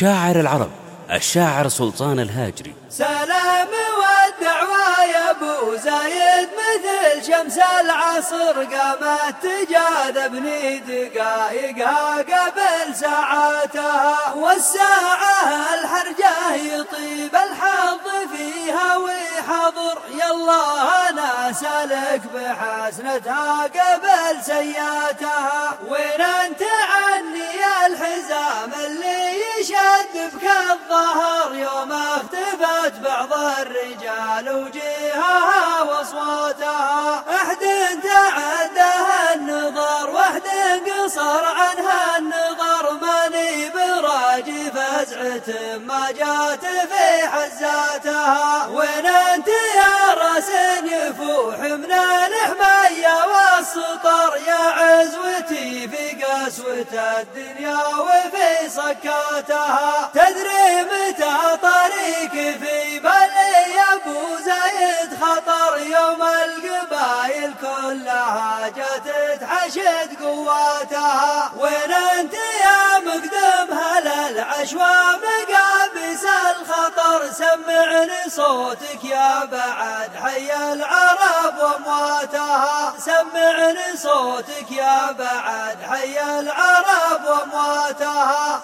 شاعر العرب الشاعر سلطان الهاجري. سلام والدعوة يا أبو زايد مثل شمس العصر قامت تجاذبني دقائقها قبل ساعاتها والساعة الحرجة يطيب الحظ فيها ويحضر. يلا أنا سالك بحسنتها قبل سياتها وين أنت بك الظهر يوم اختفت بعض الرجال وجيهها وأصواتها. أحد تعده النظر واحد قصر عنها النظر. ماني براجي فزعة ما جات في حزاتها. وين أنت يا رأس يفوح من الحماية والسطر؟ يا عزوتي في قسوة الدنيا وفي صكاتها تدري متى طريق في بالي يا أبو زايد خطر يوم القبايل كلها جت تحشد قواتها. وين أنت يا مقدم هل العشوى مقابس الخطر؟ سمعني صوتك يا بعد حي العرب وأمواتها. سمعني صوتك يا بعد حي العرب وأمواتها.